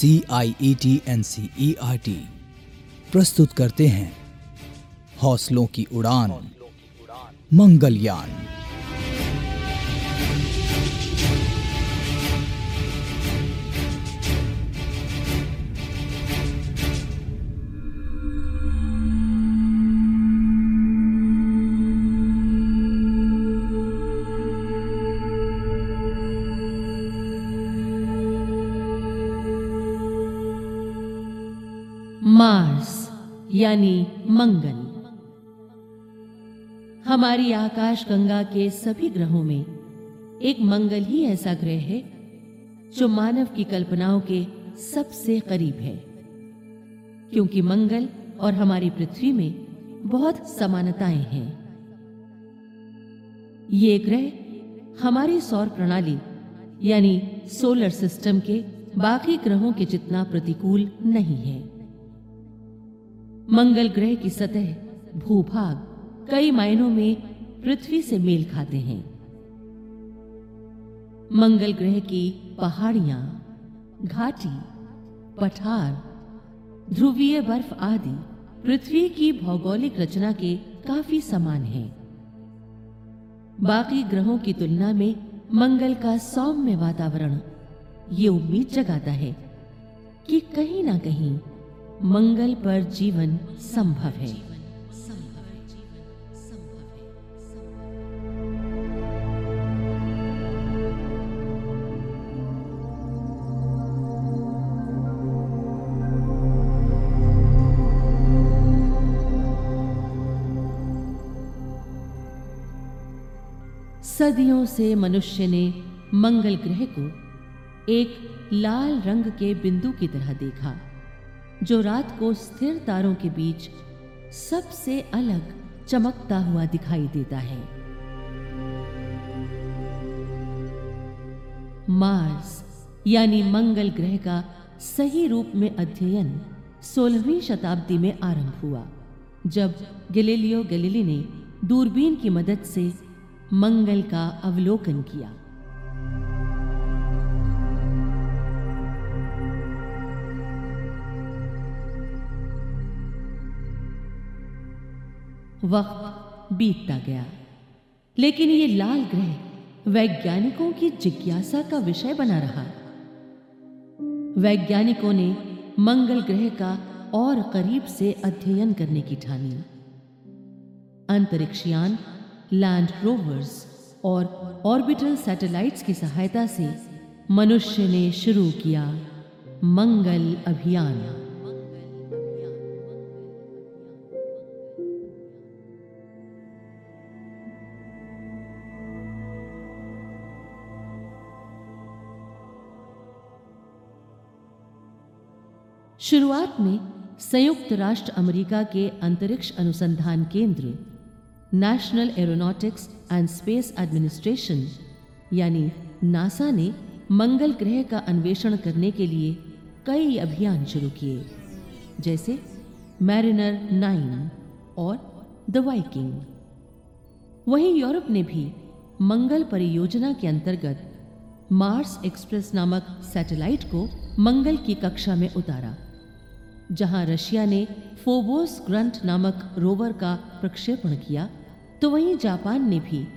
C I E T N C E R T प्रस्तुत करते हैं हौसलों की उड़ान, मंगलयान। यानी मंगल। हमारी आकाश गंगा के सभी ग्रहों में एक मंगल ही ऐसा ग्रह है, जो मानव की कल्पनाओं के सबसे करीब है। क्योंकि मंगल और हमारी पृथ्वी में बहुत समानताएँ हैं। ये ग्रह हमारी सौर प्रणाली यानी सोलर सिस्टम के बाकी ग्रहों के जितना प्रतिकूल नहीं है। मंगल ग्रह की सतह, भूभाग, कई मायनों में पृथ्वी से मेल खाते हैं। मंगल ग्रह की पहाड़ियाँ, घाटी, पठार, ध्रुवीय बर्फ़ आदि पृथ्वी की भौगोलिक रचना के काफ़ी समान हैं। बाकी ग्रहों की तुलना में मंगल का सौम्य वातावरण ये उम्मीद जगाता है कि कहीं ना कहीं मंगल पर जीवन संभव है। सदियों से मनुष्य ने मंगल ग्रह को एक लाल रंग के बिंदु की तरह देखा। जो रात को स्थिर तारों के बीच सबसे अलग चमकता हुआ दिखाई देता है। मार्स यानी मंगल ग्रह का सही रूप में अध्ययन 16वीं शताब्दी में आरंभ हुआ, जब गैलीलियो गैलीली ने दूरबीन की मदद से मंगल का अवलोकन किया। वक्त बीतता गया। लेकिन ये लाल ग्रह वैज्ञानिकों की जिज्ञासा का विषय बना रहा। वैज्ञानिकों ने मंगल ग्रह का और करीब से अध्ययन करने की ठानी। अंतरिक्षयान, लैंड रोवर्स और ऑर्बिटल सैटेलाइट्स की सहायता से मनुष्य ने शुरू किया मंगल अभियान। शुरुआत में संयुक्त राष्ट्र अमेरिका के अंतरिक्ष अनुसंधान केंद्र National Aeronautics and Space Administration यानी नासा ने मंगल ग्रह का अन्वेषण करने के लिए कई अभियान शुरू किए, जैसे मैरिनर नाइन और द वाइकिंग वहीं यूरोप ने भी मंगल परियोजना के अंतर्गत मार्स एक्सप्रेस नामक सैटेलाइट को मंगल की कक्षा में उतारा। जहाँ रशिया ने फोबोस ग्रंट नामक रोवर का प्रक्षेपण किया तो वहीं जापान ने भी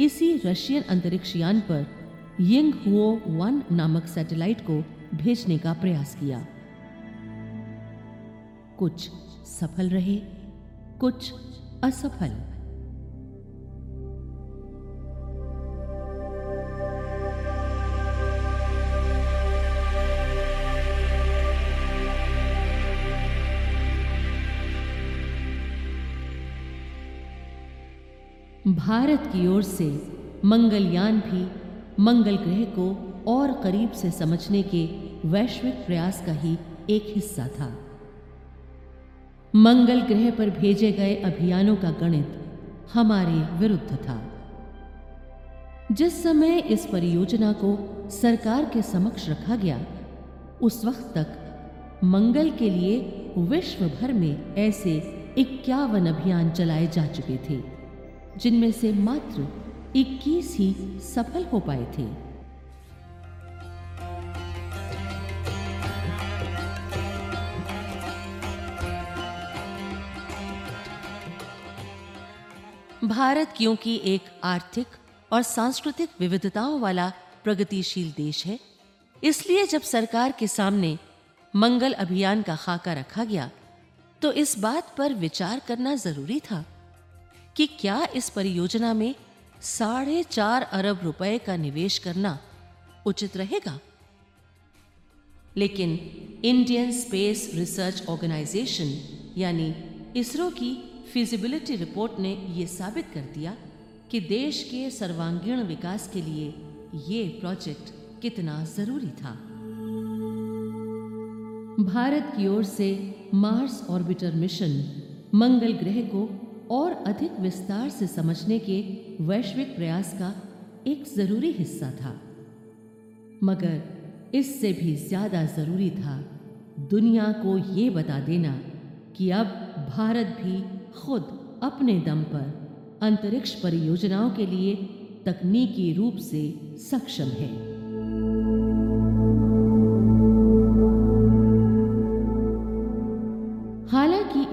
इसी रशियन अंतरिक्ष यान पर यंग हुओ वन नामक सैटेलाइट को भेजने का प्रयास किया। कुछ सफल रहे, कुछ असफल। भारत की ओर से मंगलयान भी मंगल ग्रह को और करीब से समझने के वैश्विक प्रयास का ही एक हिस्सा था। मंगल ग्रह पर भेजे गए अभियानों का गणित हमारे विरुद्ध था। जिस समय इस परियोजना को सरकार के समक्ष रखा गया, उस वक्त तक मंगल के लिए विश्व भर में ऐसे इक्यावन अभियान चलाए जा चुके थे। जिनमें से मात्र 21 ही सफल हो पाए थे। भारत क्योंकि एक आर्थिक और सांस्कृतिक विविधताओं वाला प्रगतिशील देश है, इसलिए जब सरकार के सामने मंगल अभियान का खाका रखा गया तो इस बात पर विचार करना ज़रूरी था। कि क्या इस परियोजना में साढ़े चार अरब रुपए का निवेश करना उचित रहेगा? लेकिन इंडियन स्पेस रिसर्च ऑर्गेनाइजेशन यानी इसरो की फिजिबिलिटी रिपोर्ट ने यह साबित कर दिया कि देश के सर्वांगीण विकास के लिए ये प्रोजेक्ट कितना ज़रूरी था। भारत की ओर से मार्स ऑर्बिटर मिशन मंगल ग्रह को और अधिक विस्तार से समझने के वैश्विक प्रयास का एक ज़रूरी हिस्सा था। मगर इससे भी ज़्यादा ज़रूरी था दुनिया को ये बता देना कि अब भारत भी खुद अपने दम पर अंतरिक्ष परियोजनाओं के लिए तकनीकी रूप से सक्षम है।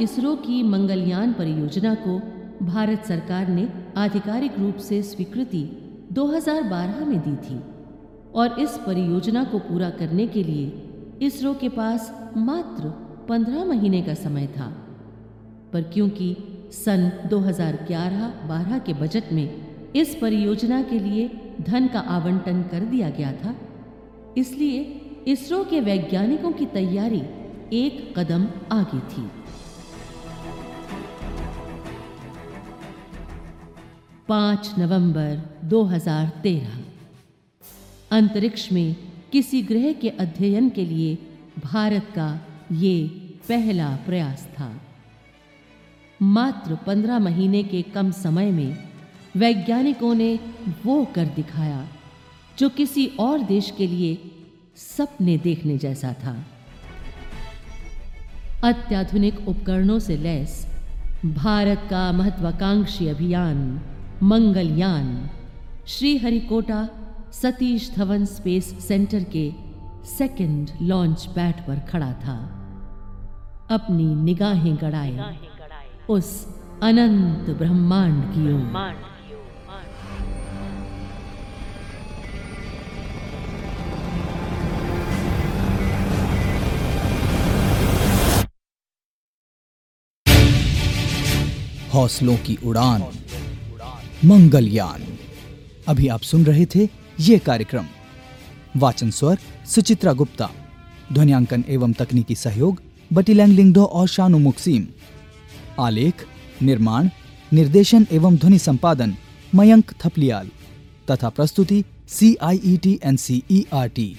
इसरो की मंगलयान परियोजना को भारत सरकार ने आधिकारिक रूप से स्वीकृति 2012 में दी थी और इस परियोजना को पूरा करने के लिए इसरो के पास मात्र 15 महीने का समय था। पर क्योंकि सन 2011-12 के बजट में इस परियोजना के लिए धन का आवंटन कर दिया गया था, इसलिए इसरो के वैज्ञानिकों की तैयारी एक कदम आगे थी। पाँच नवंबर 2013 अंतरिक्ष में किसी ग्रह के अध्ययन के लिए भारत का ये पहला प्रयास था। मात्र पंद्रह महीने के कम समय में वैज्ञानिकों ने वो कर दिखाया, जो किसी और देश के लिए सपने देखने जैसा था। अत्याधुनिक उपकरणों से लैस भारत का महत्वाकांक्षी अभियान मंगलयान। श्रीहरिकोटा सतीश धवन स्पेस सेंटर के सेकंड लॉन्च पैड पर खड़ा था। अपनी निगाहें गड़ाए उस अनंत ब्रह्मांड की ओर। हौसलों की उड़ान मंगलयान। अभी आप सुन रहे थे ये कार्यक्रम। वाचन स्वर सुचित्रा गुप्ता। ध्वनियांकन एवं तकनीकी सहयोग बटी लैंगलिंगडो और शानु मुक्सीम। आलेख, निर्माण, निर्देशन एवं ध्वनि संपादन मयंक थपलियाल। तथा प्रस्तुति C I E T N C E R T